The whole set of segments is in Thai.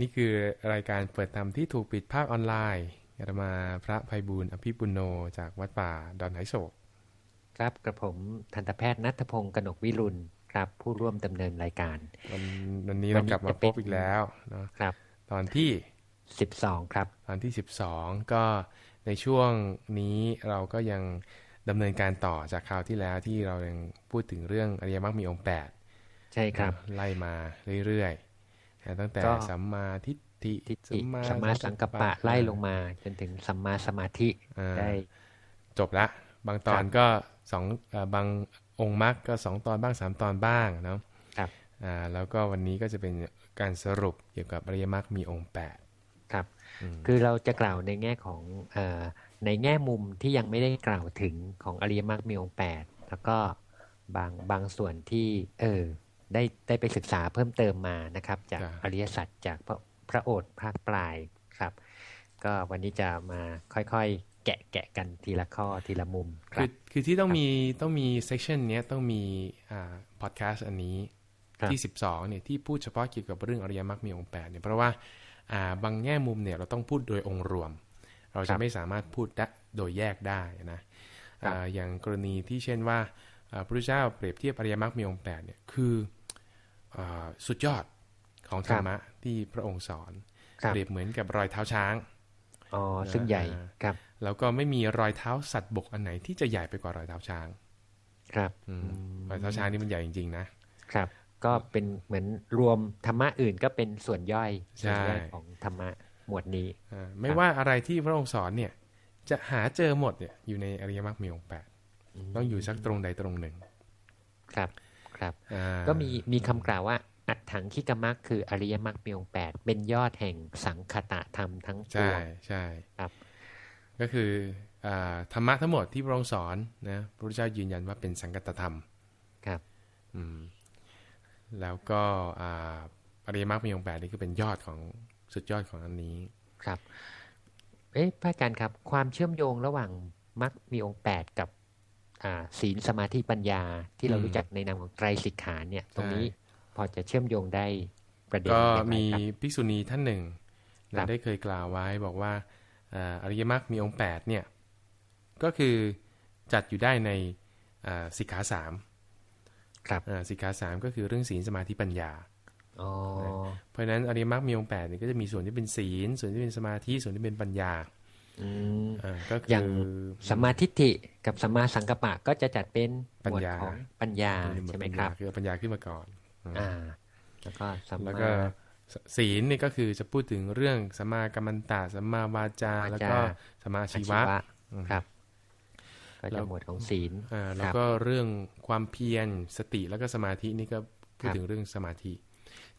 นี่คือรายการเปิดธรรมที่ถูกปิดภาคออนไลน์อาตมาพระภัยบูลย์อภิปุโนจากวัดป่าดอนไหโศก ครับกระผมทันตแพทย์นัทพงศ์กนกวิรุณครับ ผู้ร่วมดำเนินรายการ วันวันนี้วัเรานนี้กลับมาจะพเป็นบอีกแล้วเนาะครับ ตอนที่สิบสองครับ ตอนที่12ก็ในช่วงนี้เราก็ยังดำเนินการต่อจากคราวที่แล้วที่เรายังพูดถึงเรื่องอริยมรรคมีองค์8ใช่ครับ ไล่มาเรื่อยๆนะ ตั้งแต่ก็สัมมาทิฏฐิทิฏฐิสัมมาสังกัปปะไล่ลงมา จนถึงสัมมาสมาธิอ่าได้จบละ บางตอนก็สองเอ่อบางองค์มรรคก็สองตอนบ้างสามตอนบ้างเนาะครับอ่าแล้วก็วันนี้ก็จะเป็นการสรุปเกี่ยวกับอริยมรรคมีองค์แปดครับอืมคือเราจะกล่าวในแง่ของเอ่อในแง่มุมที่ยังไม่ได้กล่าวถึงของอริยมรรคมีองค์แปดแล้วก็บางบางส่วนที่เออ ได้ได้ไปศึกษาเพิ่มเติมมานะครับ จากครับอริยสัจจากพระพระโอษฐ์ภาคปลายครับ ก็วันนี้จะมาค่อยๆ แกะแกะกันทีละข้อทีละมุมคคืรัอบคือที่ต้องมีต้องมีเซสชันเนี้ยต้องมีอ่าพอดแคสต์อันนี้ครับที่ 12เนี่ยที่พูดเฉพาะเกี่ยวกับเรื่องอริยมรรคมีองค์แปดเนี่ยเพราะว่าอ่าบางแง่มุมเนี่ยเราต้องพูดโดยองค์รวม เราครัจะบไม่สามารถพูดได้โดยแยกได้นะครับอ่าอย่างกรณีที่เช่นว่าอ่าพระพุทธเจ้าเปรียบเทียบอริยมรรคมีองค์แปดเนี่ยคืออา สุดยอดของธรรมะที่พระองค์สอนครับเปรียบเหมือนกับรอยเท้าช้างอ๋อซึ่งใหญ่อ่าครับ แล้วก็ไม่มีรอยเท้าสัตว์บกอันไหนที่จะใหญ่ไปกว่ารอยเท้าช้าง ครับอืมรอยเท้าช้างนี่มันใหญ่จริงๆนะครับ ก็เป็นเหมือนรวมธรรมะอื่นก็เป็นส่วนย่อยใช่ส่วนย่อยของธรรมะหมวดนี้อ่าไม่ว่าอะไรที่พระองค์สอนเนี่ย จะหาเจอหมดเนี่ยอยู่ในอริยมรรคมีองค์แปดต้องอยู่สักตรงใดตรงหนึ่ง ครับ ครับอ่าก็มีมีคำกล่าวว่าอัตถังคิกมรรคคืออริยมรรคมีองค์แปดเป็นยอดแห่งสังคตะธรรมทั้งปใช่วงใช่ครับ ก็คืออ่าธรรมะทั้งหมดที่พระองค์สอนนะพระพุทธเจ้ายืนยันว่าเป็นสังกัตธรรมครับอืมแล้วก็อ่าอริยมรรคมีองค์แปดนี่คือเป็นยอดของสุดยอดของอันนี้ครับเอ๊ะพระอาจารย์ครับ ความเชื่อมโยงระหว่างมรรคมีองค์แปดกับอ่า ศีลสมาธิปัญญาที่เราอืมรู้จักในนามของไตรสิกขาเนี่ย ตรงใช่นี้พอจะเชื่อมโยงได้ประเด็นก็อย่างไรมีครับภิกษุณีท่านหนึ่งครันะบได้เคยกล่าวไว้บอกว่าอ่าอริยมรรคมีองค์แปดเนี่ยก็คือจัดอยู่ได้ในอ่าสิกขาสามครับอ่าสิกขาสามก็คือเรื่องศีลสมาธิปัญญาอ๋อเพราะฉะนั้นอริยมรรคมีองค์แปดเนี่ยก็จะมีส่วนที่เป็นศีล ส่วนที่เป็นสมาธิ ส่วนที่เป็นปัญญาอืมอ่า ก็อคืย่างอสัมมาทิฏฐิกับสัมมาสังกัปปะก็จะจัดเป็นหปัมญวดญาของปัญญาเป็นใช่ไหมปัญครัญาบคือเอาปัญญาขึ้นมาก่อน อ่า แล้วก็สัมแล้วมาก็ศีลนี่ก็คือจะพูดถึงเรื่องสัมมากัมมันตะสัมมาวาจาวาจาแล้วก็สัมมาอาชีวะอืมครับก็แล้จะวหมวดของศีลอ่าคแล้วรับก็เรื่องความเพียรสติแล้วก็สมาธินี่ก็พูดครับถึงเรื่องสมาธิ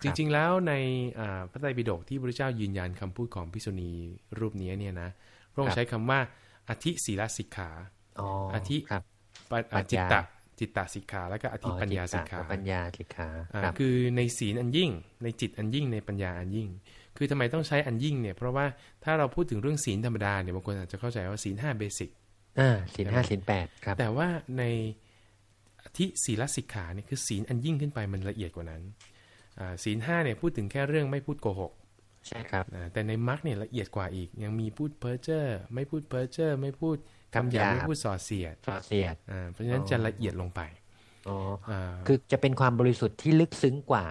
คจรับริง ๆ แล้วในอ่าพระไตรปิฎกที่พระเจ้ายืนยันคำพูดของพิกษุณีรูปนี้เนี่ยนะ พระองค์ใช้คำว่าอธิศีลสิกขาอ๋ออาทิครับปะอ่าปัญจิตญาตะจิตตสิกขา แล้วก็อธิอ๋อปัญญาจิสิตกตะขากับปัญญาสิกขาอ่าครับคือในศีลอันยิ่ง ในจิตอันยิ่งในปัญญาอันยิ่ง คือทำไมต้องใช้อันยิ่งเนี่ยเพราะว่าถ้าเราพูดถึงเรื่องศีลธรรมดาเนี่ยบางคนอาจจะเข้าใจว่าศีลห้าเบสิกอ่าศีลห้าศีลแปดครับ แต่ว่าในที่ศีลสิกขาเนี่ยคือศีลอันยิ่งขึ้นไปมันละเอียดกว่านั้นอ่าศีลห้าเนี่ยพูดถึงแค่เรื่องไม่พูดโกหก ใช่ครับนะแต่ในมรรคเนี่ยละเอียดกว่าอีก ยังมีพูดเพ้อเจ้อไม่พูดเพ้อเจ้อไม่พูดคำหยาบคำหยาบไม่พูดส่อเสียดสอเสียดอ่าเพราะฉะนั้นอ๋อจะละเอียดลงไปอ๋ออ่าคือจะเป็นความบริสุทธิ์ที่ลึกซึ้งกว่า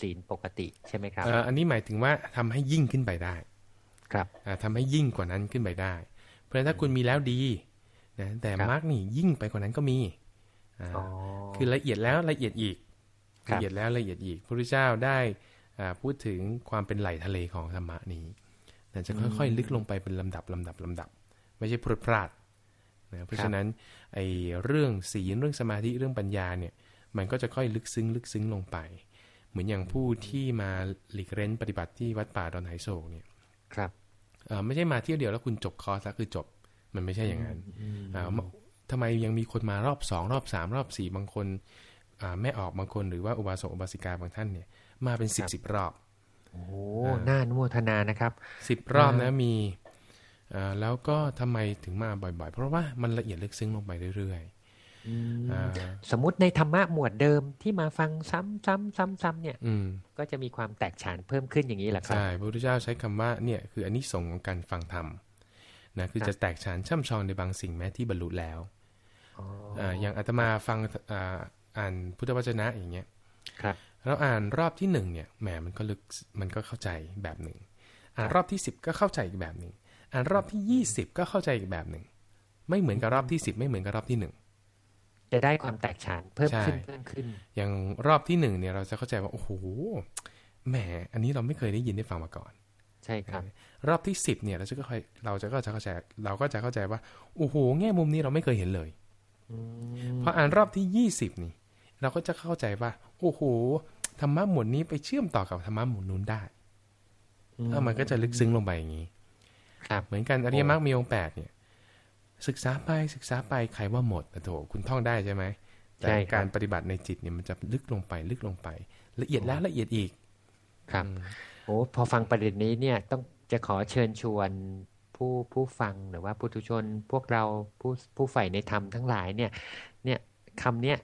ศีลปกติใช่ไหมครับเอ่ออันนี้หมายถึงว่าทำให้ยิ่งขึ้นไปได้ ครับอ่าทำให้ยิ่งกว่านั้นขึ้นไปได้ เพราะฉะนั้นถ้าคุณมีแล้วดีนะแต่ครับมรรคนี่ยิ่งไปกว่านั้นก็มีอ่าอ๋อคือละเอียดแล้วละเอียดอีกครัละบเอียดแล้วละเอียดอีกพระพุทธเจ้าได้อ่า พูดถึงความเป็นไหลทะเลของธรรมะนี้นะจะค่อยๆ ลึกลงไปเป็นลำดับลำดับลำดับ ไม่ใช่พรวดพลาดนะเพราะฉะนั้นไอ้เรื่องศีลเรื่องสมาธิเรื่องปัญญาเนี่ย มันก็จะค่อยลึกซึ้งลึกซึ้งลงไป เหมือนอย่างผู้ที่มาหลีกเร้นปฏิบัติที่วัดป่าดอนไหโศกเนี่ยครับเอ่อไม่ใช่มาเที่ยวเดียวแล้วคุณจบคอร์สแล้วคือจบ มันไม่ใช่อย่างนั้นอ่าทำไมยังมีคนมารอบสองรอบสามรอบสี่บางคนอ่าแม่ออกบางคนหรือว่าอุบาสกอุบาสิกาบางท่านเนี่ย มาเป็นสิบสิบรอบ โอ้โหน่าอนุโมทนานะครับสิบรอบนะมีอ่าแล้วก็ทำไมถึงมาบ่อย ๆ เพราะว่ามันละเอียดลึกซึ้งลงไปเรื่อยอืมอ่าสมมุติในธรรมะหมวดเดิมที่มาฟังซ้ำซ้ำซ้ำซ้ำเนี่ย อืมก็จะมีความแตกฉานเพิ่มขึ้นอย่างนี้แหละครับใช่พระพุทธเจ้าใช้คำว่าเนี่ยคืออันนี้สงส์ของการฟังธรรมนะคือครับจะแตกฉานช่ำชองในบางสิ่งแม้ที่บรรลุแล้วอ๋ออ่าอย่างอาตมาฟังอ่าอ่านพุทธวจนะอย่างเงี้ยครับ เราอ่านรอบที่หนึ่งเนี่ยแหมมันก็ลึกมันก็เข้าใจแบบหนึ่ง อ่านรอบที่สิบก็เข้าใจอีกแบบหนึ่ง อ่านรอบที่ยี่สิบก็เข้าใจอีกแบบหนึ่ง ไม่เหมือนกับรอบที่สิบไม่เหมือนกับรอบที่หนึ่งจะได้ความแตกฉานเพิ่มขึ้นใช่เพิ่มขึ้น อย่างรอบที่หนึ่งเนี่ยเราจะเข้าใจว่าโอ้โหแหมอันนี้เราไม่เคยได้ยินได้ฟังมาก่อน ใช่ครับ รอบที่สิบเนี่ยเราจะก็ค่อยเราจะก็จะเข้าใจเราก็จะเข้าใจว่าโอ้โหแง่มุมนี้เราไม่เคยเห็นเลยอืมพออ่านรอบที่ยี่สิบนี่เราก็จะเข้าใจว่าโอ้โห ธรรมะหมวดนี้ไปเชื่อมต่อกับธรรมะหมวดนู้นได้แล้วมันก็จะลึกซึ้งลงไปอย่างนี้ครับเหมือนกันอริยมรรคมีองค์แปดเนี่ย ศึกษาไปศึกษาไปใครว่าหมดแต่โถคุณท่องได้ใช่ไหมแต่ใช่ครับการปฏิบัติในจิตเนี่ยมันจะลึกลงไปลึกลงไป ละเอียดแล้วละเอียดอีก ครับอืมโอ้พอฟังประเด็นนี้เนี่ยต้องจะขอเชิญชวนผู้ผู้ฟังหรือว่าปุถุชนพวกเราผู้ผู้ใฝ่ในธรรมทั้งหลายเนี่ย เนี่ยคำเนี้ย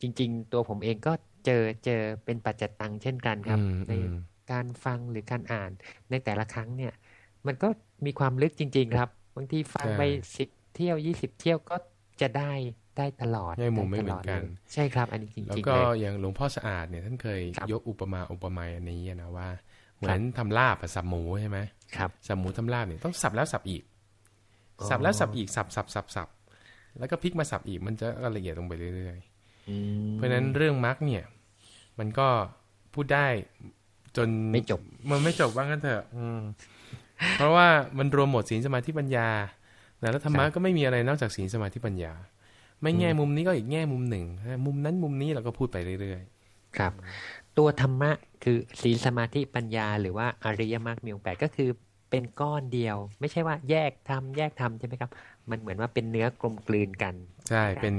จริง ๆ ตัวผมเองก็ เจอเจอเป็นปัจจตังเช่นกันครับอืมในอืมการฟังหรือการอ่านในแต่ละครั้งเนี่ย มันก็มีความลึกจริง ๆ ครับบางทีฟังไปสิบเที่ยวยี่สิบเที่ยวก็จะได้ได้ตลอดแง่มุมด้ไม่ตเหมืลอดนกันเลยใช่ครับ อันนี้จแล้วริงๆก็เลยอย่างหลวงพ่อสะอาดเนี่ยท่านเคยครับยกอุปมาอุปไมยอันนี้นะว่า เหมือนทำลาบอะสับหมูใช่ไหมครับสับหมูทำลาบเนี่ยต้องสับแล้วสับอีกอ๋อสับแล้วสับอีกสับสับสับสับแล้วก็พลิกมาสับอีกมันจะละเอียดลงไปเรื่อยอืมๆเพราะฉะนั้นเรื่องมรรคเนี่ย มันก็พูดได้จนไม่จบ มันไม่จบว่างั้นเถอะ อืม เพราะว่ามันรวมหมดศีลสมาธิปัญญาแล้วธรรมะก็ไม่มีอะไรนอกจากศีลสมาธิปัญญา ไม่แง่มุมนี้ก็อีกแง่มุมหนึ่ง มุมนั้นมุมนี้เราก็พูดไปเรื่อยครับ ตัวธรรมะคือศีลสมาธิปัญญา หรือว่าอริยมรรคมีองค์แปดก็คือเป็นก้อนเดียว ไม่ใช่ว่าแยกทำแยกทำใช่ไหมครับ มันเหมือนว่าเป็นเนื้อกลมกลืนกันๆใช่ เป็น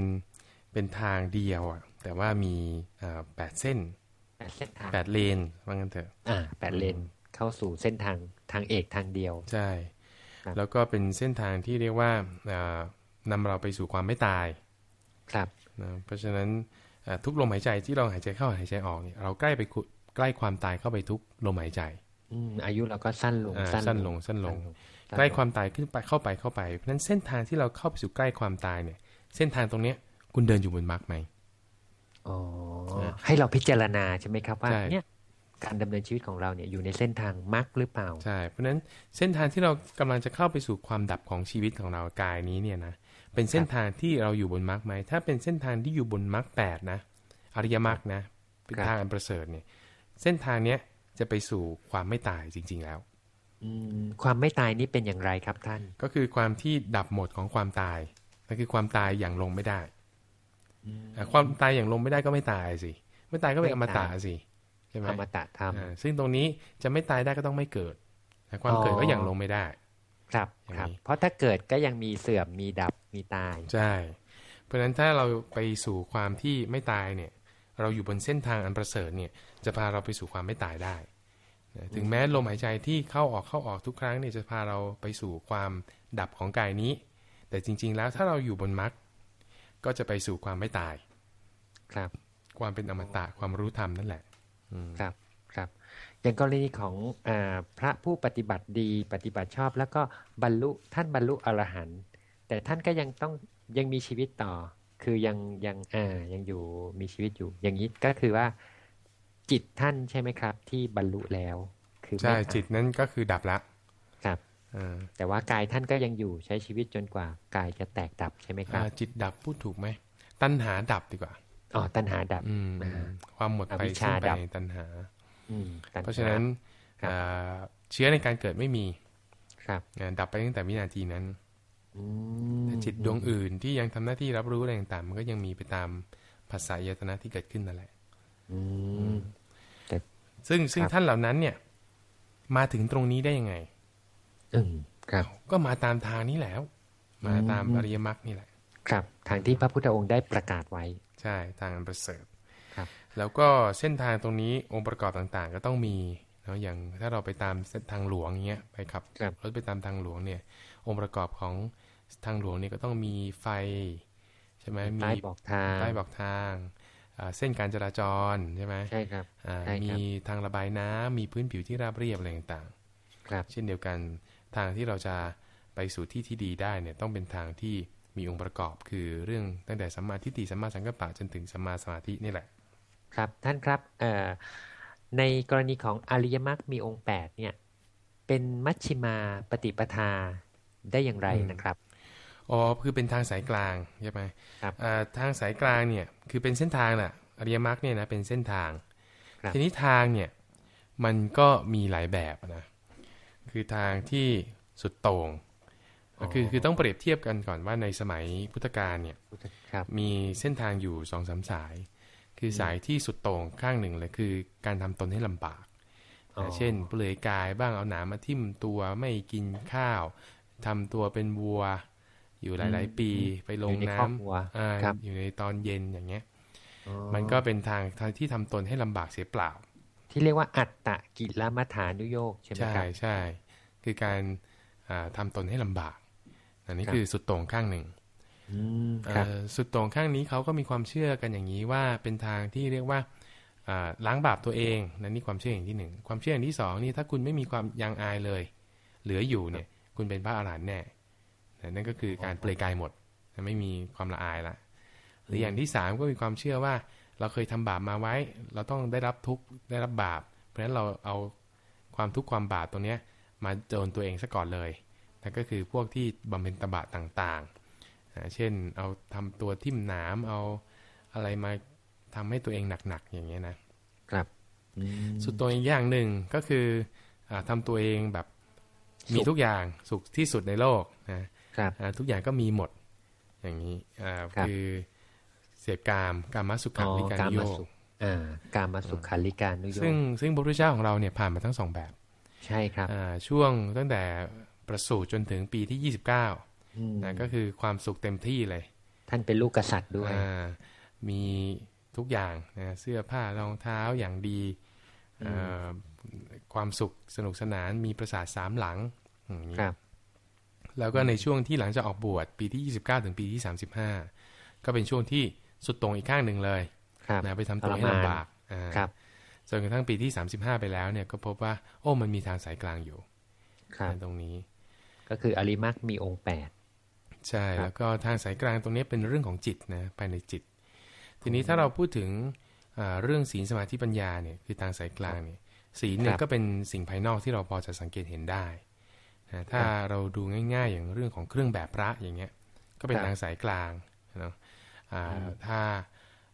เป็นทางเดียวอะ แต่ว่ามีอ่าแปดเส้นแปดเส้นทางแปดเลนว่างั้นเถอะ อ่าแปดเลนเข้าสู่เส้นทางทางเอกทางเดียว ใช่ครับแล้วก็เป็นเส้นทางที่เรียกว่าอ่านำเราไปสู่ความไม่ตาย ครับนะเพราะฉะนั้นอ่าทุกลมหายใจที่เราหายใจเข้าหายใจออกเนี่ยเราใกล้ไปคุใกล้ความตายเข้าไปทุกลมหายใจอืมอายุเราก็สั้นลงอ่าสั้นสั้นลงสั้นลงสั้นใกล้ความตายขึ้นไปเข้าไปเข้าไปเพราะฉะนั้นเส้นทางที่เราเข้าไปสู่ใกล้ความตายเนี่ย เส้นทางตรงเนี้ยคุณเดินอยู่บนมรรคไหมอ๋อนะ ให้เราพิจารณาใช่ไหมครับว่าใช่เนี่ยการดำเนินชีวิตของเราเนี่ยอยู่ในเส้นทางมรรคหรือเปล่าใช่เพราะฉะนั้นเส้นทางที่เรากำลังจะเข้าไปสู่ความดับของชีวิตของเรากายนี้เนี่ยนะเป็นเส้นทางที่เราอยู่บนมรรคไหมถ้าเป็นเส้นทางที่อยู่บนมรรคแปดนะอริยมรรคนะเป็นครับทางอันประเสริฐเนี่ย เส้นทางเนี้ยจะไปสู่ความไม่ตายจริง ๆแล้วอืมความไม่ตายนี้เป็นอย่างไรครับท่าน ก็คือความที่ดับหมดของความตายนั่นคือความตายอย่างลงไม่ได้อะ ความตายอย่างลงไม่ได้ก็ไม่ตายสิไม่ตายก็เป็นอมตะสิใช่ไหมอมตะธรรมอ่าซึ่งตรงนี้จะไม่ตายได้ก็ต้องไม่เกิดแต่ความเกิดก็อย่างลงไม่ได้ ครับอย่างครับนี้เพราะถ้าเกิดก็ยังมีเสื่อมมีดับมีตาย ใช่ เพราะฉะนั้นถ้าเราไปสู่ความที่ไม่ตายเนี่ย เราอยู่บนเส้นทางอันประเสริฐเนี่ย จะพาเราไปสู่ความไม่ตายได้นะถึงแม้ลมหายใจที่เข้าออกเข้าออกทุกครั้งเนี่ยจะพาเราไปสู่ความดับของกายนี้ แต่จริง ๆ แล้วถ้าเราอยู่บนมรรค ก็จะไปสู่ความไม่ตาย ครับ ความเป็นอมตะความรู้ธรรมนั่นแหละอืมครับครับอย่างกรณีของอาพระผู้ปฏิบัติดีปฏิบัติชอบ แล้วก็บรรลุท่านบรรลุอรหันต์แต่ท่านก็ยังต้องยังมีชีวิตต่อ คือยังยังอ่ายังอยู่มีชีวิตอยู่ อย่างนี้ก็คือว่า จิตท่านใช่ไหมครับ ที่บรรลุแล้ว คือไม่ใช่ตายจิตนั้นก็คือดับละครับอ่า แต่ว่ากายท่านก็ยังอยู่ใช้ชีวิตจนกว่ากายจะแตกดับใช่ไหมครับอ่าจิตดับพูดถูกไหมตัณหาดับดีกว่าอ๋อตัณหาดับอืมอ่าความหมดอไปวิชชาสิ้นไปดับในตัณหาอืมตัณหเพราะฉะนั้นครับอ่าเชื้อในการเกิดไม่มี ครับอ่าดับไปตั้งแต่วินาทีนั้นอืมแต่จิตดวงอื่นที่ยังทำหน้าที่รับรู้อะไรต่างๆมันก็ยังมีไปตามภาษายตนะที่เกิดขึ้นนั่นแหละอืมซึ่งซึ่งครับท่านเหล่านั้นเนี่ย มาถึงตรงนี้ได้ยังไง อืมครับ ก็มาตามทางนี้แล้ว มาตามอืมอริยมรรคนี่แหละ ครับ ทางที่พระพุทธองค์ได้ประกาศไว้ ใช่ทางอันประเสริฐครับ แล้วก็เส้นทางตรงนี้องค์ประกอบต่างๆ ก็ต้องมีเนาะอย่างถ้าเราไปตามเส้นทางหลวงเงี้ยไปขับครับรถไปตามทางหลวงเนี่ย องค์ประกอบของทางหลวงเนี่ยก็ต้องมีไฟช่ไหมมีป้ายบอกทางป้ายบอกทางอ่าเส้นการจราจรใช่ไหมใช่ครับอ่าใช่ครับมีทางระบายน้ำมีพื้นผิวที่ราบเรียบอะไรต่างครับๆเช่นเดียวกัน ทางที่เราจะไปสู่ที่ที่ดีได้เนี่ยต้องเป็นทางที่มีองค์ประกอบคือเรื่องตั้งแต่สัมมาทิฏฐิสัมมาสังกัปปะจนถึงสัมมาสมาธินี่แหละ ครับท่านครับเอ่อในกรณีของอริยมรรคมีองค์แปดเนี่ยเป็นมัชชิมาปฏิปทาได้อย่างไรอืมนะครับอ๋อคือเป็นทางสายกลางใช่ไหมครับอ่าทางสายกลางเนี่ยคือเป็นเส้นทางแหละอริยมรรคเนี่ยนะเป็นเส้นทางครับทีนี้ทางเนี่ยมันก็มีหลายแบบนะ คือทางที่สุดโต่งคือคือต้องเปรียบเทียบกันก่อนว่าในสมัยพุทธกาลเนี่ยครับมีเส้นทางอยู่สองสามสาย คือสายที่สุดโต่งข้างหนึ่งเลยคือการทำตนให้ลำบากอ๋อเช่นเปลือยกายบ้างเอาหนามมาทิ่มตัวไม่กินข้าวทำตัวเป็นวัว อยู่หลาย ๆ ปีไปลงอยู่ในน้ครอบครัวำอ่าครับอยู่ในตอนเย็นอย่างเงี้ยอ๋อมันก็เป็นทางทางที่ทำตนให้ลำบากเสียเปล่า ที่เรียกว่าอัตตะกิลมัฐานุโยกใช่ไหมใช่ครับใช่คือการอ่าทำตนให้ลำบากอันนี้ครับคือสุดโต่งข้างหนึ่งอืมครับเอ่อสุดโต่งข้างนี้เขาก็มีความเชื่อกันอย่างนี้ว่าเป็นทางที่เรียกว่าอ่าล้างบาปตัวเองนั่นนี่ความเชื่ออย่างที่หนึ่งความเชื่ออย่างที่สองนี่ถ้าคุณไม่มีความยังอายเลย เหลืออยู่เนี่ย คุณเป็นพระอรหันต์แน่นะนั่นก็คือการเปลือยกายหมดไม่มีความละอายละหรืออย่างที่สามก็มีความเชื่อว่า เราเคยทำบาปมาไว้ เราต้องได้รับทุกข์ได้รับบาป เพราะฉะนั้นเราเอาความทุกข์ความบาปตรงเนี้ยมาโจนตัวเองซะก่อนเลยนั่นก็คือพวกที่บำเพ็ญตบะต่างๆอ่าเช่นเอาทำตัวทิ่มหนามเอาอะไรมาทำให้ตัวเองหนักๆอย่างเงี้ยนะครับอืมสุดตัวอีกอย่างหนึ่งก็คืออาทำตัวเองแบบมีสุขทุกอย่างสุขที่สุดในโลกนะครับอ่าทุกอย่างก็มีหมดอย่างนี้อ่าครับคือ เสพกามกามสุขังอ๋อวิการกามโยสุกขอ่าการมาสุขาริการนุโยซึ่งกซึ่งพระพุทธเจ้าของเราเนี่ยผ่านมาทั้งสองแบบ ใช่ครับอ่าช่วงตั้งแต่ประสูติจนถึงปีที่29อืมนะก็คือความสุขเต็มที่เลย ท่านเป็นลูกกษัตริย์ด้วยอ่ามีทุกอย่างนะเสื้อผ้ารองเท้าอย่างดีอ่าความสุขสนุกสนานมีประสาทสามหลังอย่างนี้ครับ แล้วก็ในช่วงที่หลังจากออกบวชปีที่ 29 ถึงปีที่ 35 ก็เป็นช่วงที่ สุดตรงอีกข้างหนึ่งเลยครับนะไปทำตัวให้ทรมานลำบากอ่าครับจนกระทั่งปีที่35ไปแล้วเนี่ยก็พบว่า โอ้มันมีทางสายกลางอยู่ครับตรงนี้ ก็คืออริมักมีองค์แปดใช่ครับแล้วก็ทางสายกลางตรงนี้เป็นเรื่องของจิตนะภายในจิต ทีนี้ถ้าเราพูดถึงอ่าเรื่องศีลสมาธิปัญญาเนี่ยคือทางสายกลางเนี่ยศีลเนี่คยรับก็เป็นสิ่งภายนอกที่เราพอจะสังเกตเห็นได้นะถ้าครับเราดูง่าย ๆ อย่างเรื่องของเครื่องแบบพระอย่างเงี้ย ก็เป็นครับทางสายกลางเนาะอ่าอืม ถ้า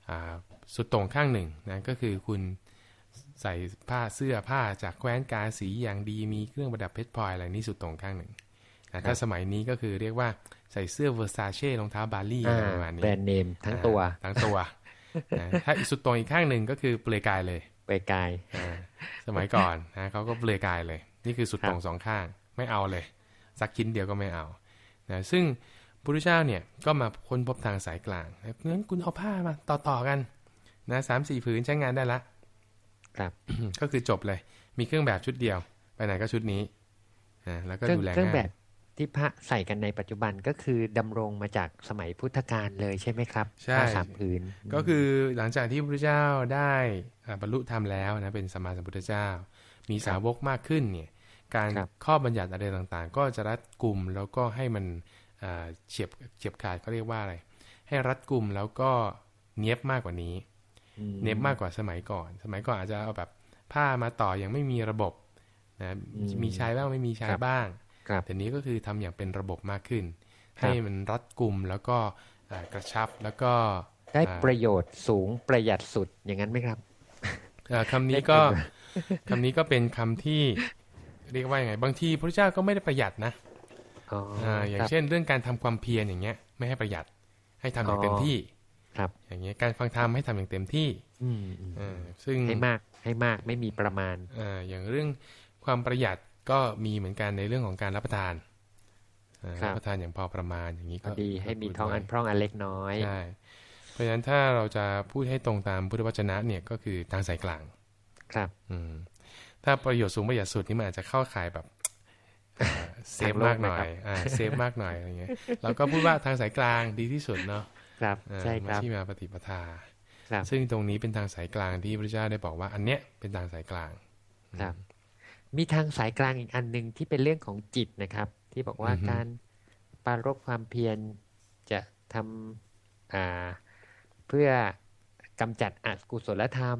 อ่าสุดโต่งข้างหนึ่งนะก็คือคุณใส่ผ้าเสื้อผ้าจากแคว้นกาสีอย่างดีมีเครื่องประดับเพชรพลอยอะไรนี่สุดโต่งข้างหนึ่งนะถ้าสมัยนี้ก็คือเรียกว่าใส่เสื้อเวอร์ซาเช่รองเท้าบาลี่อ่าอะไรประมาณนี้แบรนด์เนมทั้งตัวอ่าทั้งตัวนะถ้าอีกสุดตรงอีกข้างหนึ่งก็คือเปลือยกายเลยไปกายอ่าสมัยก่อนนะเขาก็เปลือยกายเลย นี่คือสุดครับตรงสองข้างไม่เอาเลยสักชิ้นเดียวก็ไม่เอานะซึ่ง พระพุทธเจ้าเนี่ยก็มาค้นพบทางสายกลางนะงั้นคุณเอาผ้ามาต่อต่อๆกันนะสามสี่ผืนใช้งานได้ละ ครับ ก็คือจบเลย มีเครื่องแบบชุดเดียว ไปไหนก็ชุดนี้นะแล้วก็เครื่องดูแลเครื่องแบง่ายบที่พระใส่กันในปัจจุบันก็คือดำรงมาจากสมัยพุทธกาลเลยใช่ไหมครับใช่ผ้าสามผืน ก็คือหลังจากที่พระพุทธเจ้าได้อ่าบรรลุธรรมแล้วนะเป็นสัมมาสัมพุทธเจ้า มีสาวกมากขึ้นเนี่ย การครับข้อบัญญัติอะไรต่างๆ ก็จะรัดกลุ่มแล้วก็ให้มันอ่า เฉียบเฉียบขาดเขาเรียกว่าอะไร ให้รัดกลุ่มแล้วก็เนียบมากกว่านี้อืมเนียบมากกว่าสมัยก่อน สมัยก่อนอาจจะเอาแบบผ้ามาต่อยังไม่มีระบบนะอืมมีใช้บ้างไม่มีใช้ครับบ้างครับแต่นี้ก็คือทำอย่างเป็นระบบมากขึ้นครับให้มันรัดกลุ่มแล้วก็อ่ากระชับแล้วก็ได้อ่าประโยชน์สูงประหยัดสุดอย่างนั้นไหมครับอ่าคำนี้ก็คำนี้ก็เป็นคำที่เรียกว่ายังไง บางทีพระเจ้าก็ไม่ได้ประหยัดนะ อ๋ออ่าอย่างครับเช่นเรื่องการทำความเพียรอย่างเงี้ย ไม่ให้ประหยัดให้ทำอย่างอ๋อเต็มที่ครับ อย่างเงี้ยการฟังธรรมให้ทำอย่างเต็มที่ อืมอืมอ่าซึ่งให้มากให้มากไม่มีประมาณอ่าอย่างเรื่องความประหยัดก็มีเหมือนกันในเรื่องของการรับประทานอ่าครับรับประทานอย่างพอประมาณอย่างนี้พก็อดีให้มีพูดท้องไว้อันพร่องอันเล็กน้อยใช่เพราะฉะนั้นถ้าเราจะพูดให้ตรงตามพุทธวจนะเนี่ยก็คือทางสายกลาง ครับ อืมถ้าประโยชน์สูงประหยัดสุดนี่มันอาจจะเข้าข่ายแบบอ่า เซฟมากหน่อยอ่าเซฟมากหน่อยอะไรเงี้ยเราก็พูดว่าทางสายกลางดีที่สุดเนาะครับอ่าใช่คมัชรับฌิมาปฏิปทาครับซึ่งตรงนี้เป็นทางสายกลางที่พระเจ้าได้บอกว่า อันเนี้ยเป็นทางสายกลางครับมีทางสายกลางอีกอันหนึ่งที่เป็นเรื่องของจิตนะครับ ที่บอกว่าอือฮึการปรารบความเพียรจะทำอ่าเพื่อกำจัดอกุศลธรรม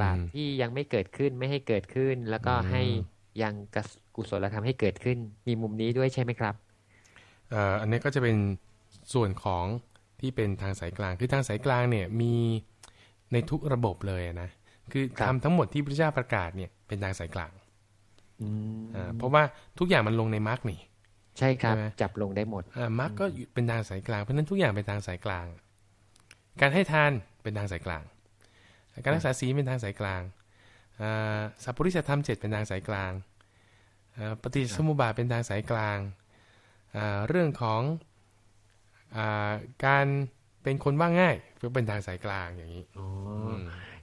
บาปที่ยังไม่เกิดขึ้นไม่ให้เกิดขึ้น แล้วก็ให้ ยังกุศลธรรมให้เกิดขึ้น มีมุมนี้ด้วยใช่ไหมครับเอ่ออันนี้ก็จะเป็นส่วนของที่เป็นทางสายกลางคือทางสายกลางเนี่ยมีในทุกระบบเลยนะคือครับทำทั้งหมดที่พระเจ้าประกาศเนี่ยเป็นทางสายกลางอืมอ่าเพราะว่าทุกอย่างมันลงในมาร์กนี่ ใช่ครับใช่ไหมจับลงได้หมดอ่ามาร์กก็อยู่เป็นทางสายกลางเพราะฉะนั้นทุกอย่างเป็นทางสายกลาง การให้ทานเป็นทางสายกลาง การรักษาศีลเป็นทางสายกลางอ่า สัพพุริสธรรมเจ็ดเป็นทางสายกลางอ่าปฏิจจสมุปบาทเป็นทางสายกลางอ่าเรื่องของอาการเป็นคนว่าง่ายก็เป็นทางสายกลางอย่างนี้อ๋ออืม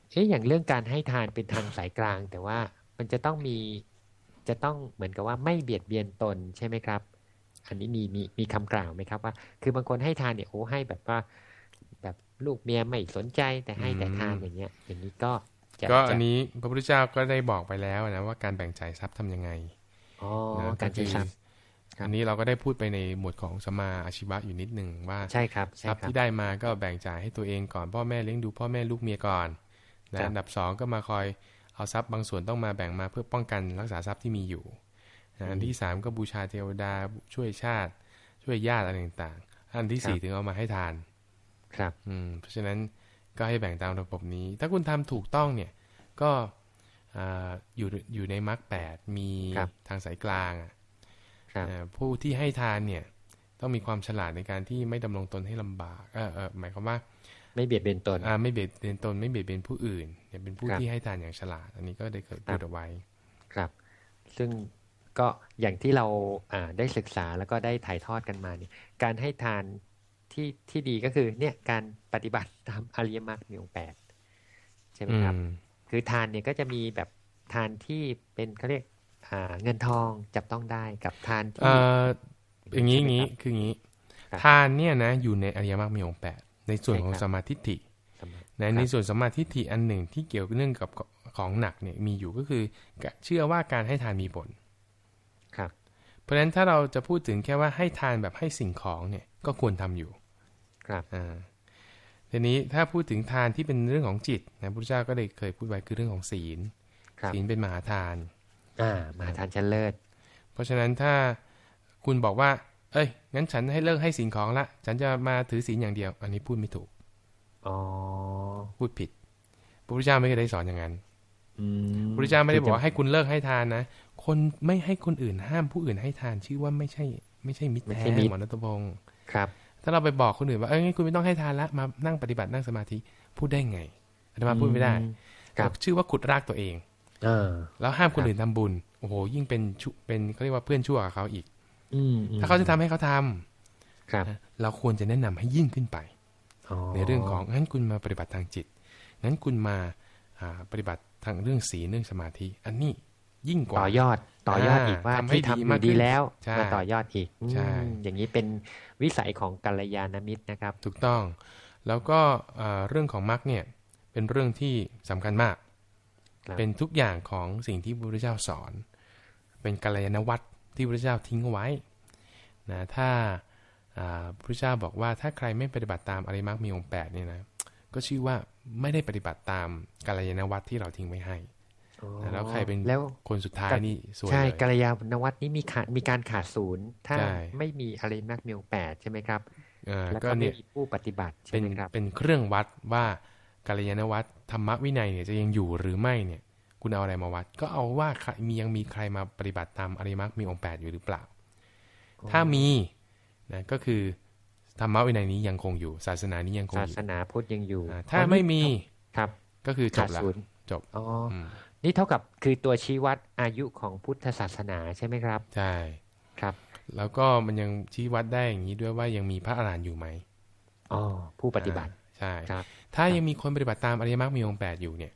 เอ๊ะอย่างเรื่องการให้ทานเป็นทางสายกลาง แต่ว่ามันจะต้องมีจะต้องเหมือนกับว่าไม่เบียดเบียนตนใช่ไหมครับ อันนี้มีมีมีคำกล่าวไหมครับว่า คือบางคนให้ทานเนี่ยโอ้ให้แบบว่า แบบลูกเมียไม่สนใจแต่ให้แต่ทานอย่างเงี้ย อย่างนี้ก็จะ ก็จะอันนี้พระพุทธเจ้าก็ได้บอกไปแล้วนะว่าการแบ่งจ่ายทรัพย์ทำยังไงอ๋อนะการใช้ทรัพย์ครับอันนี้เราก็ได้พูดไปในหมวดของสมมาอาชีวะอยู่นิดหนึ่งว่าใช่ครับทใช่รัพย์ครับที่ได้มาก็แบ่งจ่ายให้ตัวเองก่อนพ่อแม่เลี้ยงดูพ่อแม่ลูกเมียก่อนนะครับอันดับสองก็มาคอยเอาทรัพย์บางส่วนต้องมาแบ่งมาเพื่อป้องกันรักษาทรัพย์ที่มีอยู่นะอันที่สามก็บูชาเทวดาช่วยชาติ ช่วยญาติอะไรต่างๆ อันที่สี่ถึงเอามาให้ทาน ครับ อืมเพราะฉะนั้น ก็ให้แบ่งตามระบบนี้ ถ้าคุณทำถูกต้องเนี่ยก็อ่าอยู่อยู่ในมรรคแปดมีครับทางสายกลางอะครับเอ่อผู้ที่ให้ทานเนี่ยต้องมีความฉลาดในการที่ไม่ดำรงตนให้ลำบากเออเออหมายความว่า ไม่เบียดเบียนตนอ่าไม่เบียดเบียนตน ไม่เบียดเบียนผู้อื่นเนี่ยเป็นผู้ครับที่ให้ทานอย่างฉลาด อันนี้ก็ได้เคยพูดเอาไว้ ครับ ซึ่งก็อย่างที่เราอ่าได้ศึกษาแล้วก็ได้ถ่ายทอดกันมาเนี่ยการให้ทาน ที่ที่ดีก็คือเนี่ยการปฏิบัติตามอริยมรรคมีองค์แปดใช่ไหมอืครับมคือทานเนี่ยก็จะมีแบบทานที่เป็นเขาเรียกอ่าเงินทองจับต้องได้กับทานที่เอ่ออย่างนี้อใช่ย่างไหมนี้ครับคืออย่างนี้ครับทานเนี่ยนะอยู่ในอริยมรรคมีองค์แปดในส่วนของใช่ครับสมาธิฏฐิสำหรับนะในส่วนสมมาทิฏฐิอันหนึ่งที่เกี่ยวเนื่องกับของหนักเนี่ยมีอยู่ก็คือเชื่อว่าการให้ทานมีผลครับ เพราะฉะนั้นถ้าเราจะพูดถึงแค่ว่าให้ทานแบบให้สิ่งของเนี่ยก็ควรทำอยู่ ครับอ่าทีนี้ถ้าพูดถึงทานที่เป็นเรื่องของจิตนะพระพุทธเจ้าก็ได้เคยพูดไว้คือเรื่องของศีลครับศีลเป็นมหาทาน อ่ามหาทานชั้นเลิศ เพราะฉะนั้นถ้าคุณบอกว่า เอ้ย งั้นฉันให้เลิกให้สิ่งของละ ฉันจะมาถือศีลอย่างเดียว อันนี้พูดไม่ถูก อ๋อ พูดผิด พระพุทธเจ้าไม่เคยได้สอนอย่างนั้นอืมพระพุทธเจ้าไม่ได้บอกว่าให้คุณเลิกให้ทานนะ คนไม่ให้คนอื่นห้ามผู้อื่นให้ทานชื่อว่าไม่ใช่ ไม่ใช่มิตรไม่แท้ใช่มิตรหมอนัตพงศ์ครับ ถ้าเราไปบอกคนอื่นว่าเอ้ยงั้นคุณไม่ต้องให้ทานละมานั่งปฏิบัตินั่งสมาธิพูดได้ไงอาตมาพูดไม่ได้อืมครับชื่อว่าขุดรากตัวเองเออแล้วห้ามคนครับอื่นทำบุญโอ้โหยิ่งเป็นชุเป็นเขาเรียกว่าเพื่อนชั่วกับเขาอีก อืมอืมถ้าเขาจะทำให้เขาทำครับนะเราควรจะแนะนำให้ยิ่งขึ้นไปในเรื่องของงั้นคุณมาปฏิบัติทางจิตงั้นคุณมาอ่าปฏิบัติทางเรื่องศีลเรื่องสมาธิ อันนี้ยิ่งกว่าต่อยอด ต่อยอดอ่าอีกว่าทำให้ที่ทำดีอมากยู่ดีขึ้นแล้วใช่มาต่อยอดอีกอืมใช่อย่างนี้เป็นวิสัยของกัลยาณมิตรนะครับ ถูกต้อง แล้วก็อ่าเรื่องของมรรคเนี่ยเป็นเรื่องที่สำคัญมากครับเป็นทุกอย่างของสิ่งที่พระพุทธเจ้าสอน เป็นกัลยาณวัตรที่พระพุทธเจ้าทิ้งเอาไว้นะถ้าอ่าพระพุทธเจ้าบอกว่าถ้าใครไม่ปฏิบัติตามอริยมรรคมีองค์แปดเนี่ยนะก็ชื่อว่าไม่ได้ปฏิบัติตามกัลยาณวัตรที่เราทิ้งไว้ให้อ๋อ แล้วใครเป็นแล้วคนสุดท้ายกันี่สวยใช่เลยกัลยาณวัตรนี้มีขาดมีการขาดศูนย์ ถ้าใช่ไม่มีอะไรมากมีองค์แปดใช่ไหมครับเอ่อแล้วก็ก็ไม่เนี่ยมีผู้ปฏิบัติใช่เป็นไหมครับเป็นเครื่องวัดว่ากัลยาณวัตรธรรมวินัยเนี่ยจะยังอยู่หรือไม่เนี่ย คุณเอาอะไรมาวัด ก็เอาว่าใครมียังมีใครมาปฏิบัติตามอริยมรรคมีองค์แปดอยู่หรือเปล่า ถ้ามีนะก็คือธรรมวินัยนี้ยังคงอยู่ ศาสนานี้ยังคงศาอยู่สนาพุทธยังอยู่อ่าถ้าไม่มีครับ ก็คือจขาบดละศูนย์จบอ๋ออม นี่เท่ากับคือตัวชี้วัดอายุของพุทธศาสนาใช่ไหมครับ ใช่ ครับ แล้วก็มันยังชี้วัดได้อย่างนี้ด้วยว่ายังมีพระอรหันต์อยู่ไหมอ๋อผู้ปฏิบัติอ่าใช่ ครับ ถ้ายังมีคนปฏิบัติตามอริยมรรคมีองค์แปดอยู่เนี่ย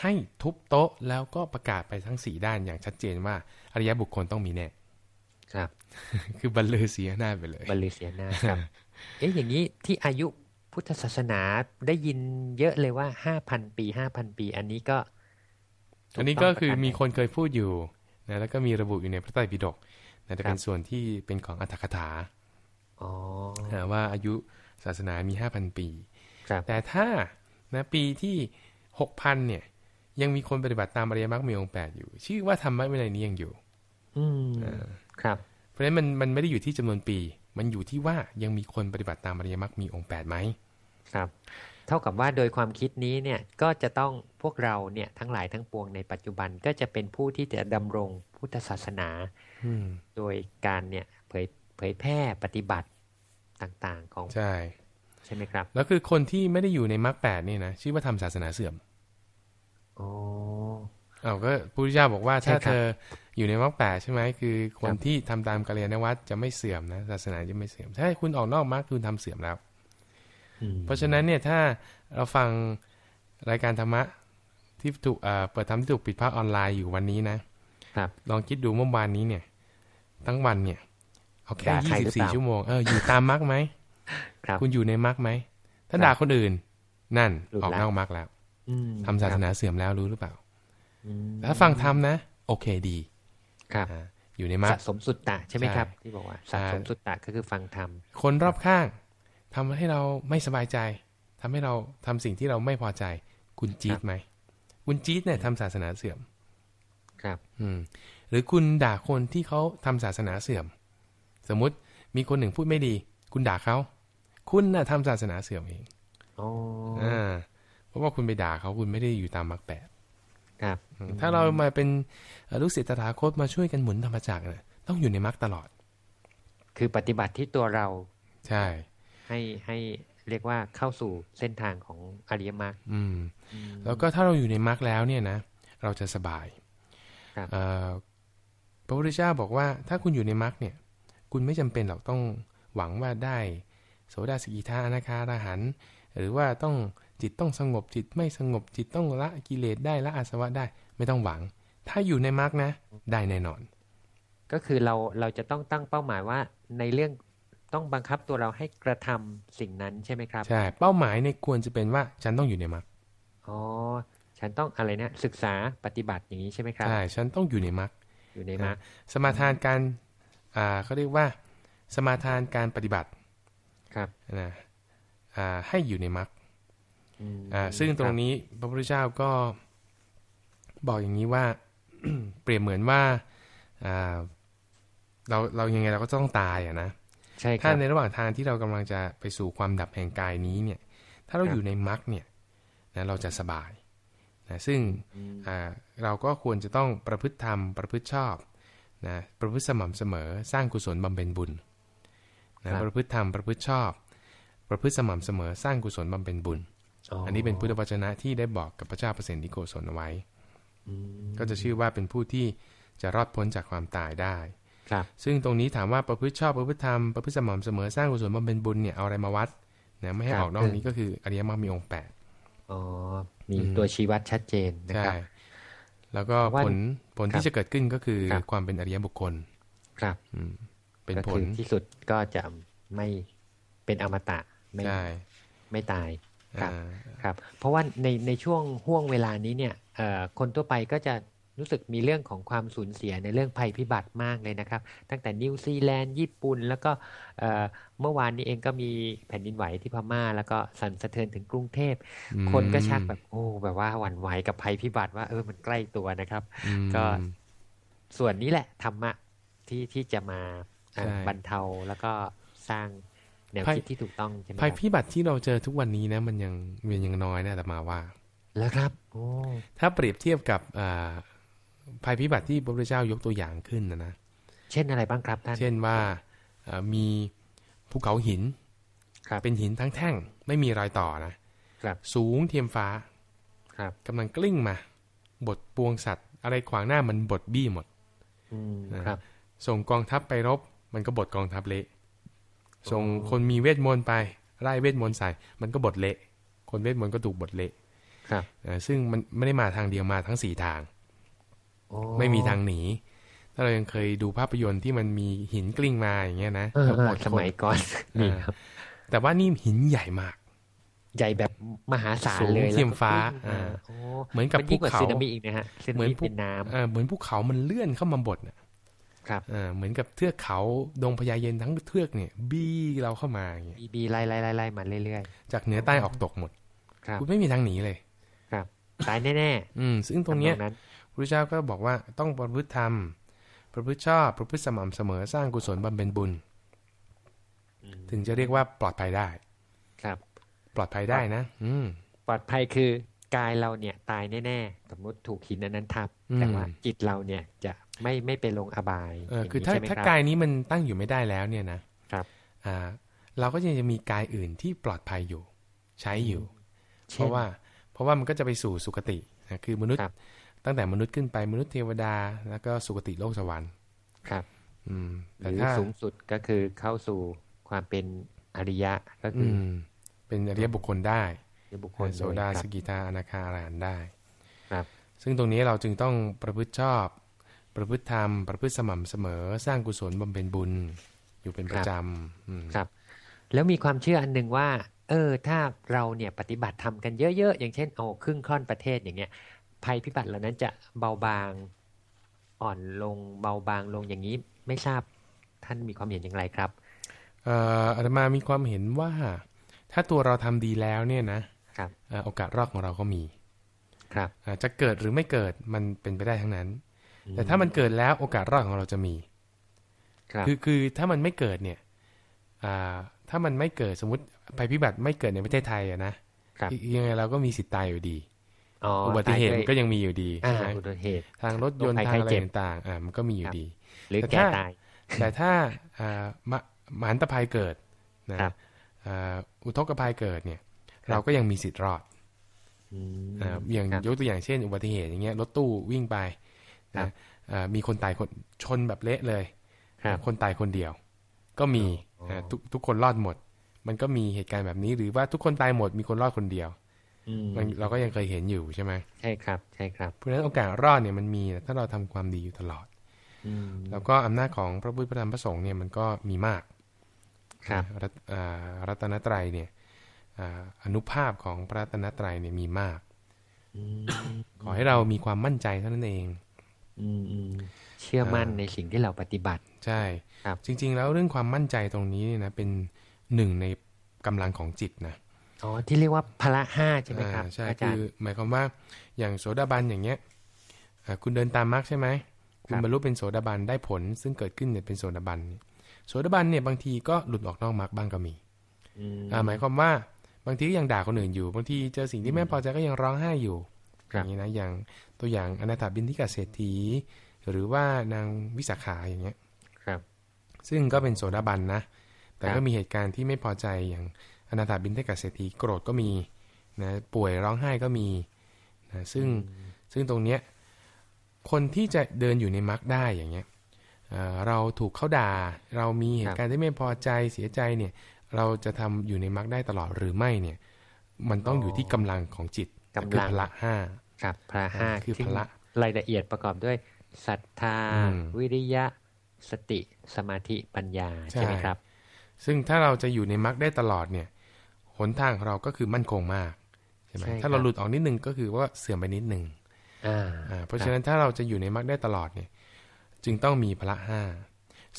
ให้ทุบโต๊ะแล้วก็ประกาศไปทั้งสี่ด้านอย่างชัดเจนว่าอริยบุคคลต้องมีแน่ ครับ คือบรรลือเสียหน้าไปเลย บรรลือเสียหน้าครับ เอ๊ะอย่างนี้ที่อายุพุทธศาสนาได้ยินเยอะเลยว่าห้าพันปีห้าพันปี อันนี้ก็ อันนี้ก็คือมีคนเคยพูดอยู่นะแล้วก็มีระบุอยู่ในพระไตรปิฎกนะแต่เป็นส่วนที่เป็นของอัตถกถาอ๋อนะว่าอายุศาสนามีห้าพันปีครับแต่ถ้านะปีที่หกพันเนี่ย ยังมีคนปฏิบัติตามอริยมรรคมีองค์แปดอยู่ ชื่อว่าธรรมะวินัยนี้ยังอยู่ อืมครับ เพราะฉะนั้นมันมันไม่ได้อยู่ที่จำนวนปี มันอยู่ที่ว่ายังมีคนปฏิบัติตามอริยมรรคมีองค์แปดไหมครับ เท่ากับว่าโดยความคิดนี้เนี่ยก็จะต้องพวกเราเนี่ยทั้งหลายทั้งปวงในปัจจุบันก็จะเป็นผู้ที่จะดำรงพุทธศาสนาอืมโดยการเนี่ยเผยเผยแพร่ปฏิบัติต่างๆของใช่ใช่ไหมครับ แล้วคือคนที่ไม่ได้อยู่ในมรรคแปดนี่นะชื่อว่าทำศาสนาเสื่อมอ๋อเอาก็พระพุทธเจ้าบอกว่าใช่ถ้าครับเธออยู่ในมรรคแปดใช่ไหมคือ คนครับที่ทำตามกัลยาณวัตรจะไม่เสื่อมนะศาสนาจะไม่เสื่อมถ้าคุณออกนอกมรรคคุณทำเสื่อมแล้วอืม เพราะฉะนั้นเนี่ยถ้าเราฟังรายการธรรมะที่ถูกเอ่อเปิดทำที่ถูกปิดภาคออนไลน์อยู่วันนี้นะครับลองคิดดูเมื่อวานนี้เนี่ย ทั้งวันเนี่ยเอาแค่ด่าใครยี่หรืสิอบเปสี่ล่าชั่วโมงเอออยู่ตามมรรคไหมครับคุณอยู่ในมรรคไหมถ้าครับด่าคนอื่น นั่นหลุดออกแล้วนอกมรรคแล้วอืมทำศาสนาเสื่อมแล้วรู้หรือเปล่าอืมถ้าฟังทำนะ โอเคดี ครับอ่าอยู่ในมรรคสะสมสุตตะใช่ไหมใช่ครับ ที่บอกว่าใช่สะสมสุตตะก็คือฟังธรรมคนรอบข้าง ทำให้เราไม่สบายใจทำให้เราทำสิ่งที่เราไม่พอใจ คุณจี๊ดไหม คุณจี๊ดเนี่ยทำศาสนาเสื่อม ครับ อืม หรือคุณด่าคนที่เขาทำศาสนาเสื่อม สมมุติมีคนหนึ่งพูดไม่ดี คุณด่าเขา คุณน่ะทำศาสนาเสื่อมเองอ๋ออ่าเพราะว่าคุณไปด่าเขาคุณไม่ได้อยู่ตามมรรคแปดครับอืมถ้าเรามาเป็นเอ่อลูกศิษย์ตถาคตมาช่วยกันหมุนธรรมจักรเนี่ยต้องอยู่ในมรรคตลอด คือปฏิบัติที่ตัวเรา ใช่ ให้ให้เรียกว่าเข้าสู่เส้นทางของอริยมรรคอืมแล้วก็ถ้าเราอยู่ในมรรคแล้วเนี่ยนะ เราจะสบายครับเอ่อพระพุทธเจ้าบอกว่า ถ้าคุณอยู่ในมรรคเนี่ย คุณไม่จำเป็นหรอกต้องหวังว่าได้ โสดาสกิทาอนาคาราหันต์หรือว่าต้องจิตต้องสงบจิตไม่สงบจิตต้องละกิเลสได้ละอาสวะได้ ไม่ต้องหวัง ถ้าอยู่ในมรรคนะ ได้แน่นอน ก็คือเราเราจะต้องตั้งเป้าหมายว่าในเรื่อง ต้องบังคับตัวเราให้กระทำสิ่งนั้นใช่ไหมครับ ใช่ เป้าหมายเนี่ยควรจะเป็นว่าฉันต้องอยู่ในมรรคอ๋อ ฉันต้องอะไรนะศึกษาปฏิบัติอย่างนี้ใช่ไหมครับใช่ฉันต้องอยู่ในมรรคอยู่ในมรรคสมาทานการอ่าเขาเรียกว่า สมาทานการปฏิบัติครับนะอ่าให้อยู่ในมรรคอืมอ่าซึ่งตรคงบนี้พระพุทธเจ้าก็บอกอย่างนี้ว่าเปรียบเหมือนว่าอ่าเราเรายังไงเราก็ต้องตายอะนะใช่ค ถ้ารับในระหว่างทางที่เรากำลังจะไปสู่ความดับแห่งกายนี้เนี่ย ถ้าเราครับอยู่ในมรรคเนี่ยนะเราจะสบายนะซึ่งอืมอ่าเราก็ควรจะต้องประพฤติธรรมประพฤติชอบนะประพฤติสม่ำเสมอสร้างกุศลบำเพ็ญบุญนะประพฤติธรรมประพฤติชอบ ประพฤติสม่ำเสมอสร้างกุศลบำเพ็ญบุญ อันนี้เป็นพุทธวจนะที่ได้บอกกับพระเจ้าประเสนที่โกศลเอาไว้อืมก็จะชื่อว่าเป็นผู้ที่จะรอดพ้นจากความตายได้ครับ ซึ่งตรงนี้ถามว่าประพฤติชอบประพฤติธรรมประพฤติสม่ำเสมอสร้างกุศลบำเพ็ญบุญเนี่ยเอาอะไรมาวัดนะไม่ให้ครับออกนอกนี้ก็คืออริยมรรคมีองค์แปดอ๋อมีอืมตัวชี้วัดชัดเจนนะใช่ครับแล้วก็ว่าผลผลครับที่จะเกิดขึ้นก็คือครับความเป็นอริยบุคคล ครับอืมเป็นก็ผคืลอที่สุดก็จะไม่เป็นอมตะไม่ใช่ไม่ตายครับอ่าครับ เพราะว่าในในช่วงห่วงเวลานี้เนี่ยเอ่อคนทั่วไปก็จะ รู้สึกมีเรื่องของความสูญเสียในเรื่องภัยพิบัติมากเลยนะครับ ตั้งแต่นิวซีแลนด์ญี่ปุ่น แล้วก็เอ่อเมื่อวานนี้เองก็มีแผ่นดินไหวที่พม่า แล้วก็สั่นสะเทือนถึงกรุงเทพอืมคนก็ชักแบบโอ้แบบว่าหวั่นไหวกับภัยพิบัติว่าเออมันใกล้ตัวนะครับอืมก็ส่วนนี้แหละธรรมะที่ที่จะมาเอ่อใช่บรรเทาแล้วก็สร้างแนวภัยคิดที่ถูกต้องใช่ไหมคภัยรับพิบัติที่เราเจอทุกวันนี้นะมันยังมันยังน้อยนะแต่มาว่าแล้วครับโอ้ถ้าเปรียบเทียบกับอ่า ภัยพิบัติที่พระพุทธเจ้ายกตัวอย่างขึ้นนะนะเช่นอะไรบ้างครับท่านเช่นว่าเอ่อมีภูเขาหินครับเป็นหินทั้งแท่งไม่มีรอยต่อนะครับสูงเทียมฟ้าครับกำลังกลิ้งมา บทปวงสัตว์ อะไรขวางหน้ามันบทบี้หมดอืมนะครับ ส่งกองทัพไปรบ มันก็บทกองทัพเละ ส่งอ๋อคนมีเวทมนต์ไปไล่เวทมนต์ใส่ มันก็บทเละ คนเวทมนต์ก็ถูกบทเละครับเอ่อซึ่งมันไม่ได้มาทางเดียวมาทั้งสี่ทางโอ้ ไม่มีทางหนี ถ้าเรายังเคยดูภาพยนตร์ที่มันมีหินกลิ้งมาอย่างเงี้ยนะเออแล้วเออบทสคนมัยก่อนมีครับ แต่ว่านี่หินใหญ่มาก ใหญ่แบบมหาศาลสูงเลยเทียมฟ้าแล้วก็วิ่งอ่าโอ้เหมือนกับมันภูยิ่งกว่าเขาสึนามิอีกนะฮะสึนาเหมือนมิภูเป็นน้ำเอ่อเหมือนภูเขามันเลื่อนเข้ามาบดน่ะครับอ่าเหมือนกับเทือกเขาดงพญาเย็นทั้งเทือกเนี่ย บี้เราเข้ามาอย่างเงี้ยบีบีไล่ไล่ไล่ไล่มาเรื่อยจากเหนือใต้ออกตกหมดๆครับคุณไม่มีทางหนีเลย ครับ ตายแน่อืม ซึ่งๆตรงเนี้ยทำนั้น พระเจ้าก็บอกว่าต้องประพฤติธรรม ประพฤติชอบประพฤติสม่ำเสมอสร้างกุศลบำเพ็ญบุญอืมถึงจะเรียกว่าปลอดภัยได้ ครับ ปลอดภัยได้นะ อืมปลอดภัยคือกายเราเนี่ยตายแน่ๆสมมติถูกหินอันนั้นทับอืมแต่ว่าจิตเราเนี่ยจะไม่ไม่ไปลงอบายเอออย่างคือนี้ถ้าใช่ไหมถ้าครับกายนี้มันตั้งอยู่ไม่ได้แล้วเนี่ยนะครับอ่าเราก็ยังจะมีกายอื่นที่ปลอดภัยอยู่ ใช้อยู่ เพเช่นราะว่า เพราะว่ามันก็จะไปสู่สุคตินะคือมนุษย์ครับ ตั้งแต่มนุษย์ขึ้นไปมนุษย์เทวดา แล้วก็สุคติโลกสวรรค์ครับ อืมหแต่รือถ้าสูงสุดก็คือเข้าสู่ความเป็นอริยะก็อืคือมเป็นอริยบุคคลได้อบุคคลโสเลยดาคสรับกิทาอนาคาอรหันต์ได้ครับ ซึ่งตรงนี้เราจึงต้องประพฤติชอบ ประพฤติธรรม ประพฤติสม่ำเสมอ สร้างกุศลบำเพ็ญบุญอยู่เป็นประจำอืมครับ แล้วมีความเชื่ออันหนึ่งว่า เออ ถ้าเราเนี่ยปฏิบัติทำกันเยอะๆ อย่างเช่นเอาครึ่งค่อนประเทศอย่างเงี้ย ภัยพิบัติเหล่านั้นจะเบาบางอ่อนลงเบาบางลงอย่างนี้ไม่ทราบท่านมีความเห็นอย่างไรครับเอ่ออาตมามีความเห็นว่า ถ้าตัวเราทำดีแล้วเนี่ยนะครับเอ่อโอกาสรอดของเราก็มีครับอ่าจะเกิดหรือไม่เกิดมันเป็นไปได้ทั้งนั้น แต่ถ้ามันเกิดแล้วโอกาสรอดของเราจะมีครับคือคือถ้ามันไม่เกิดเนี่ยอ่าถ้ามันไม่เกิดสมมติภัยพิบัติไม่เกิดในประเทศไทยอะนะครับยังไงเราก็มีสิทธิ์ตายอยู่ดี อ๋ออุบัติเหตุตายมันก็ยังมีอยู่ดีอ่าใช่ไหมอุบัติเหตุทางรถยนต์โรคภัยทางอะไรไข้เจ็บต่างๆอ่ามันก็มีอยู่ครับดี หรือแต่แก่ถ้าตาย แต่ถ้าอ่ามะมหันตภัยเกิดนะครับอ่าอุทกภัยเกิดเนี่ยครับเราก็ยังมีสิทธิ์รอดอืมอ่าอย่างครับยกตัวอย่างเช่น อุบัติเหตุอย่างเงี้ยรถตู้วิ่งไปครันะบอ่ามีคนตายคนชนแบบเละเลยครับคนตายคนเดียว ก็มีอ๋ออ่าทุกทุกคนรอดหมด มันก็มีเหตุการณ์แบบนี้หรือว่าทุกคนตายหมดมีคนรอดคนเดียวอืมมัน เราก็ยังเคยเห็นอยู่ใช่ไหมใช่ครับ ใช่ครับ เพราะฉะนั้นโอกาสรอดเนี่ยมันมีถ้าเราทำความดีอยู่ตลอดอืมแล้วก็อำนาจของพระพุทธพระธรรมพระสงฆ์เนี่ยมันก็มีมากครับรัตอ่ารัตนตรัยเนี่ยอ่าอนุภาพของพระรัตนตรัยเนี่ยมีมากอืมขอให้เรามีความมั่นใจเท่านั้นเองอืมอืมเชื่อมั่นในสิ่งที่เราปฏิบัติ ใช่ครับจริง ๆ แล้วเรื่องความมั่นใจตรงนี้เนี่ยนะเป็นหนึ่งในกำลังของจิตนะ อ๋อที่เรียกว่าพละห้าใช่ไหมครับอ่าใช่อาคืจารอย์หมายความว่าอย่างโสดาบันอย่างเงี้ยอ่าคุณเดินตามมรรคใช่ไหมคุณครับบรรลุเป็นโสดาบันได้ผล ซึ่งเกิดขึ้นเนี่ยเป็นโสดาบันเนี่ยโสดาบันเนี่ยบางทีก็หลุดออกนอกมรรคบ้างก็มีอืมอ่าหมายความว่าบางทีก็ยังด่าคนอื่นอยู่ บางทีเจอสิ่งที่ไม่พอใจก็ยังร้องไห้อยู่คอรับย่างนี้นะอย่างตัวอย่างอนาถาบินทิกาเศรษฐี หรือว่านางวิสาขาอย่างเงี้ยครับ ซึ่งก็เป็นโสดาบันนะแต่ครัก็บมีเหตุการณ์ที่ไม่พอใจอย่าง อนาถาบินทิกาเศรษฐีโกรธก็มีนะป่วยร้องไห้ก็มีนะซึ่งซึ่งตรงเนี้ยคนที่จะเดินอยู่ในมรรคได้อย่างเงี้ยเอ่อเราถูกเขาด่า เรามีเหตุการณ์ที่ไม่พอใจเสียใจเนี่ย เราจะทำอยู่ในมรรคได้ตลอดหรือไม่เนี่ย มันต้องอยู่ที่กำลังของจิตกำลังคือพละห้าครับพละห้าคือซึ่งพละรายละเอียดประกอบด้วยศรัทธาอืมวิริยะ สติ สมาธิปัญญาใช่ใช่ไหมครับ ซึ่งถ้าเราจะอยู่ในมรรคได้ตลอดเนี่ย หนทางของเราก็คือมั่นคงมากใช่ไหมใช่ครับถ้าเราหลุดออกนิดนึงก็คือว่าเสื่อมไปนิดนึงอ่าอ่าเพราะฉะนั้นถ้าเราจะอยู่ในมรรคได้ตลอดเนี่ย จึงต้องมีพละห้า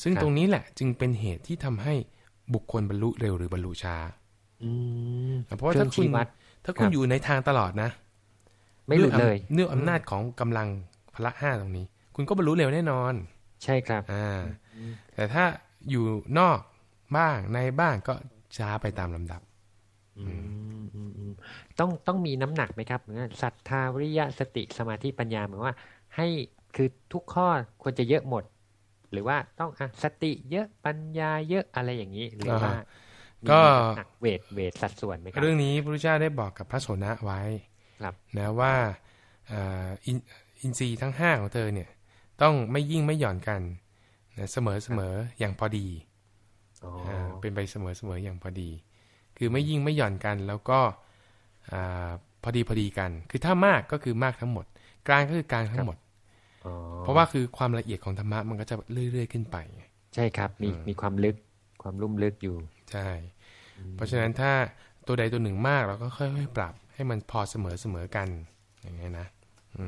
ซึ่งครับตรงนี้แหละจึงเป็นเหตุที่ทำให้บุคคลบรรลุเร็วหรือบรรลุช้าอืมเพราะว่าเครื่ถ้าองคุณชี้วัดถ้าคุณครับอยู่ในทางตลอดนะ ไม่หลุดเลยเนื่องอำนาจของกำลังพละห้าตรงนี้ คุณก็บรรลุเร็วแน่นอน ใช่ครับ อ่า แต่ถ้าอยู่นอกบ้างในบ้างก็ช้าไปตามลำดับอืมอืมอืม ต้องต้องมีน้ำหนักไหมครับเหมือนกับศรัทธาวิริยะสติสมาธิปัญญาเหมือนว่า ให้คือทุกข้อควรจะเยอะหมด หรือว่าต้องอะสติเยอะปัญญาเยอะอะไรอย่างนี้หรือว่าอ่ามีก็น้ำหนักเวทเวทสัดส่วนไหมครับเรื่องนี้พระพุทธเจ้าได้บอกกับพระโสนะไว้ครับนะว่าเอ่ออินอินทรีย์ทั้งห้าของเธอเนี่ย ต้องไม่ยิ่งไม่หย่อนกันนะเสมอเสมออย่างพอดีอ๋ออาเป็นไปเสมอเสมออย่างพอดี คือไม่ยิ่งไม่หย่อนกัน แล้วก็อ่าพอดีพอดีกัน คือถ้ามากก็คือมากทั้งหมด กลางก็คือกลางทั้งหมดอ๋อเพราะว่าคือความละเอียดของธรรมะมันก็จะเรื่อย ๆ ขึ้นไปไงใช่ครับ มีอืมมีความลึกความลุ่มลึกอยู่ ใช่ เพราะฉะนั้นถ้าตัวใดตัวหนึ่งมากเราก็ค่อยๆปรับ ให้มันพอเสมอเสมอกัน อย่างเงี้ยนะ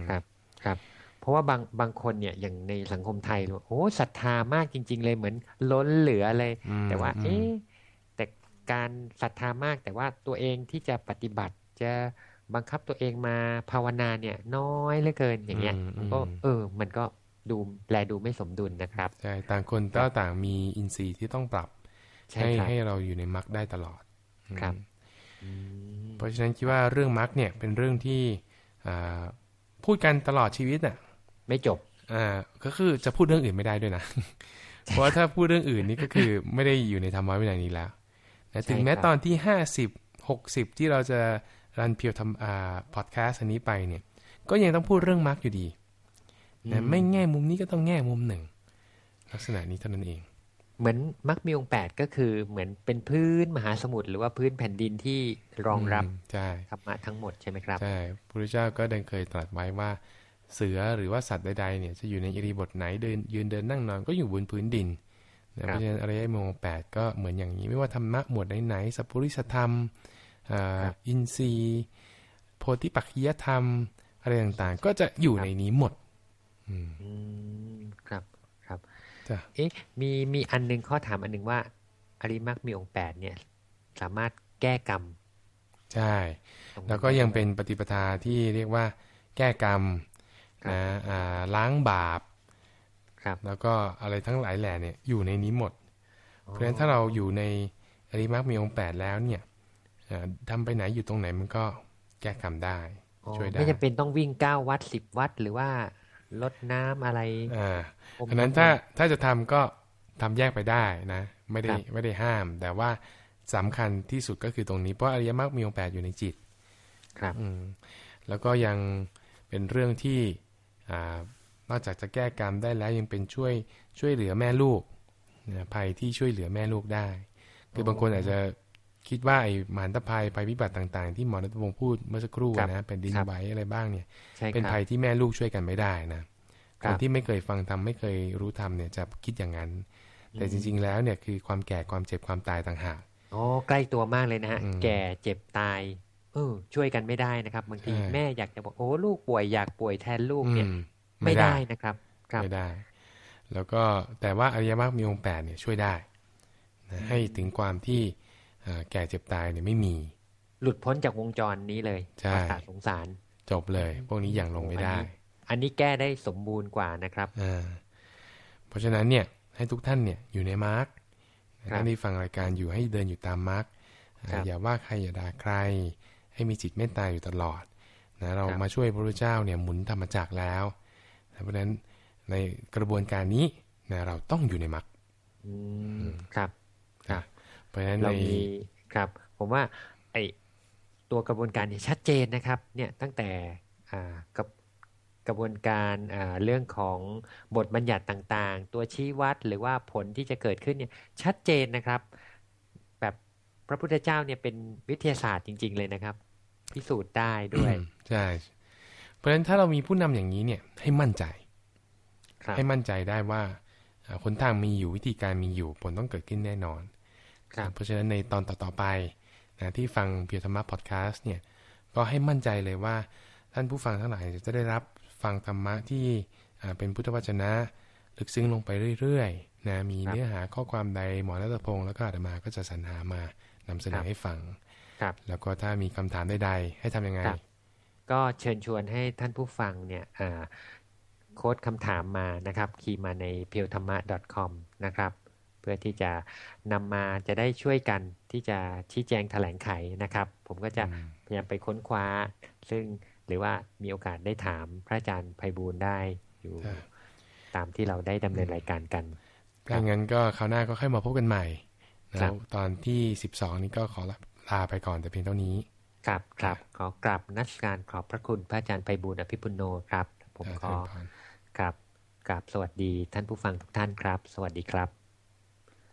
ครับครับ เพราะว่าบางบางคนเนี่ยอย่างในสังคมไทยโอ้ศรัทธามากจริง ๆ เลยเหมือนล้นเหลือเลย แต่ว่า เอ๊ะแต่ การศรัทธามาก แต่ว่าตัวเองที่จะปฏิบัติจะบังคับตัวเองมาภาวนาเนี่ย น้อยเหลือเกินอย่างเงี้ยก็เออ มันก็ดูแลดูไม่สมดุลนะครับใช่ต่างคนก็ต่างมีอินทรีย์ที่ต้องปรับให้ให้เราอยู่ในมรรคได้ตลอดครับเพราะฉะนั้นคิดว่าเรื่องมรรคเนี่ยเป็นเรื่องที่พูดกันตลอดชีวิตอะ ไม่จบอ่าก็คือจะพูดเรื่องอื่นไม่ได้ด้วยนะ เพราะว่าถ้าพูดเรื่องอื่นนี่ก็คือไม่ได้อยู่ในธรรมะวินัยนี้แล้ว นะถึงแม้ตอนที่ห้าสิบหกสิบที่เราจะรันเพียวทำอ่าพอดแคสต์อันนี้ไปเนี่ย ก็ยังต้องพูดเรื่องมรรคอยู่ดีนะไม่แง่มุมนี้ก็ต้องแง่มุมหนึ่ง ลักษณะนี้เท่านั้นเอง เหมือนมรรคมีองแปดก็คือเหมือนเป็นพื้นมหาสมุทรหรือว่าพื้นแผ่นดินที่รองรับใช่ธรรมะทั้งหมดใช่ไหมครับใช่พระพุทธเจ้าก็ได้เคยตรัสไว้ว่า เสือหรือว่าสัตว์ใดๆเนี่ยจะอยู่ในอิริบทไหนเดินยืนเดินนั่งนอนก็อยู่บนพื้นดิน เพราะฉะนั้นอริยมงแปดก็เหมือนอย่างนี้ ไม่ว่าธรรมะหมวดไหนๆสัพพุริสธรรมอินทรีย์ โพธิปักขียธรรม อะไรต่างๆ ก็จะอยู่ในนี้หมด อืมครับครับเอ๊ะมีมีอันนึงข้อถามอันนึงว่า อริมักมีองค์แปดเนี่ย สามารถแก้กรรม ใช่ แล้วก็ยังเป็นปฏิปทาที่เรียกว่า แก้กรรมนะล้างบาปครับ แล้วก็อะไรทั้งหลายแหล่เนี่ยอยู่ในนี้หมด เพราะฉะนั้นถ้าเราอยู่ในอริมักมีองค์แปดแล้วเนี่ยทำไปไหนอยู่ตรงไหนมันก็แก้กรรมได้ช่วยได้ไม่จำเป็นต้องวิ่งเก้าวัดสิบวัดหรือว่าลดน้ำอะไรอ่าอันนั้นถ้าถ้าจะทำก็ทำแยกไปได้นะ ไม่ได้ไม่ได้ห้าม แต่ว่าสำคัญที่สุดก็คือตรงนี้เพราะอริยมรรคมีองค์แปดอยู่ในจิต ครับอืมแล้วก็ยังเป็นเรื่องที่อ่า นอกจากจะแก้กรรมได้แล้วยังเป็นช่วยช่วยเหลือแม่ลูกนะภัยที่ช่วยเหลือแม่ลูกได้ คือบางคนอาจจะคิดว่าไอ้มหันตภัยภัยพิบัติต่าง ๆ ที่หมอรัตพงศ์พูดเมื่อสักครู่นะเป็นดินไหวอะไรบ้างเนี่ย เป็นภัยที่แม่ลูกช่วยกันไม่ได้นะคนที่ไม่เคยฟังทำไม่เคยรู้ทำเนี่ยจะคิดอย่างนั้น แต่จริง ๆ แล้วเนี่ยคือความแก่ความเจ็บความตายต่างหากอ๋อใกล้ตัวมากเลยนะฮะแก่เจ็บตายเออช่วยกันไม่ได้นะครับบางทีแม่อยากจะบอกโอ้ลูกป่วยอยากป่วยแทนลูกเนี่ย ไม่ได้นะครับไม่ได้ แล้วก็แต่ว่าอริยมรรคมีองค์แปดเนี่ยช่วยได้ให้ถึงความที่แก่เจ็บตายเนี่ยไม่มี หลุดพ้นจากวงจรนี้เลยใช่สงสาร จบเลย พวกนี้อย่างลงไม่ได้ อันนี้แก้ได้สมบูรณ์กว่านะครับเพราะฉะนั้นเนี่ยให้ทุกท่านเนี่ยอยู่ในมาร์กท่านที่ฟังรายการอยู่ให้เดินอยู่ตามมาร์กอย่าว่าใครอย่าด่าใคร ให้มีจิตเมตตาอยู่ตลอดนะเรามาช่วยพระพุทธเจ้าเนี่ยหมุนธรรมจักรแล้ว เพราะฉะนั้นในกระบวนการนี้นะเราต้องอยู่ในมรรคครับครับเพราะฉะนั้นเรามีครับ ผมว่าไอตัวกระบวนการเนี่ยชัดเจนนะครับ เนี่ยตั้งแต่อ่ากับกระบวนการเรื่องของบทบัญญัติต่างๆ ตัวชี้วัดหรือว่าผลที่จะเกิดขึ้นเนี่ยชัดเจนนะครับ แบบพระพุทธเจ้าเนี่ยเป็นวิทยาศาสตร์จริง ๆ เลยนะครับ พิสูจน์ได้ด้วย ใช่ เพราะฉะนั้นถ้าเรามีผู้นำอย่างนี้เนี่ยให้มั่นใจ ให้มั่นใจได้ว่าคนทางมีอยู่วิธีการมีอยู่ผลต้องเกิดขึ้นแน่นอนเพราะฉะนั้นในตอนต่อๆไปนะที่ฟังเพียวธรรมะพอดแคสต์เนี่ยก็ให้มั่นใจเลยว่าท่านผู้ฟังทั้งหลายจะได้รับฟังธรรมะที่เป็นพุทธวจนะลึกซึ้งลงไปเรื่อยๆนะมีเนื้อหาข้อความใดหมอรัตพงศ์แล้วก็อาตมาก็จะสรรหามานำเสนอให้ฟังครับแล้วก็ถ้ามีคำถามใดๆให้ทํำยังไง ก็เชิญชวนให้ท่านผู้ฟังเนี่ยโค้ดคำถามมานะครับ คีย์มาในเพียวธรรมะ .com นะครับเพื่อที่จะนำมาจะได้ช่วยกันที่จะชี้แจงแถลงไขนะครับ ผมก็จะพยายามไปค้นคว้า ซึ่งหรือว่ามีโอกาสได้ถามพระอาจารย์ไพบูลได้อยู่ ตามที่เราได้ดำเนินรายการกันถ้างั้นก็คราวหน้าก็ค่อยมาพบกันใหม่แล้วตอนที่สิบสองนี้ก็ขอลาไปก่อนแต่เพียงเท่านี้ ครับครับขอกราบนักการขอบพระคุณพระอาจารย์ไพบูลอภิปุโนครับ ผมขอกราบกราบสวัสดีท่านผู้ฟังทุกท่านครับ สวัสดีครับ